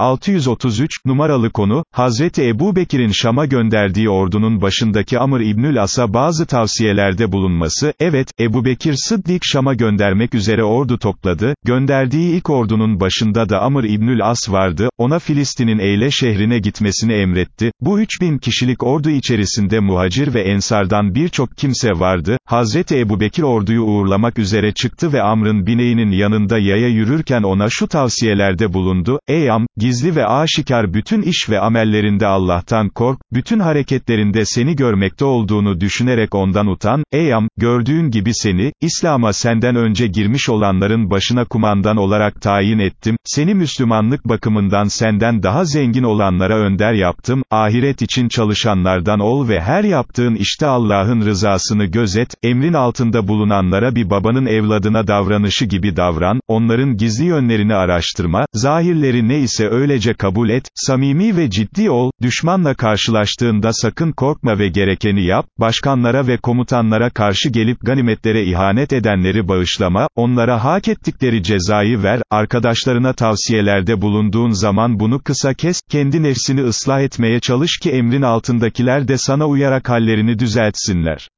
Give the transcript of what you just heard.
633, numaralı konu, Hazreti Ebu Bekir'in Şam'a gönderdiği ordunun başındaki Amr İbnül As'a bazı tavsiyelerde bulunması, evet, Ebu Bekir Sıddik Şam'a göndermek üzere ordu topladı, gönderdiği ilk ordunun başında da Amr İbnül As vardı, ona Filistin'in Eyle şehrine gitmesini emretti, bu 3000 kişilik ordu içerisinde muhacir ve ensardan birçok kimse vardı, Hazreti Ebu Bekir orduyu uğurlamak üzere çıktı ve Amr'ın bineğinin yanında yaya yürürken ona şu tavsiyelerde bulundu, ey Am, gizli ve aşikar bütün iş ve amellerinde Allah'tan kork, bütün hareketlerinde seni görmekte olduğunu düşünerek ondan utan, ey Am, gördüğün gibi seni, İslam'a senden önce girmiş olanların başına kumandan olarak tayin ettim, seni Müslümanlık bakımından senden daha zengin olanlara önder yaptım, ahiret için çalışanlardan ol ve her yaptığın işte Allah'ın rızasını gözet, emrin altında bulunanlara bir babanın evladına davranışı gibi davran, onların gizli yönlerini araştırma, zahirleri ne ise öylece kabul et, samimi ve ciddi ol, düşmanla karşılaştığında sakın korkma ve gerekeni yap, başkanlara ve komutanlara karşı gelip ganimetlere ihanet edenleri bağışlama, onlara hak ettikleri cezayı ver, arkadaşlarına tavsiyelerde bulunduğun zaman bunu kısa kes, kendi nefsini ıslah etmeye çalış ki emrin altındakiler de sana uyarak hallerini düzeltsinler.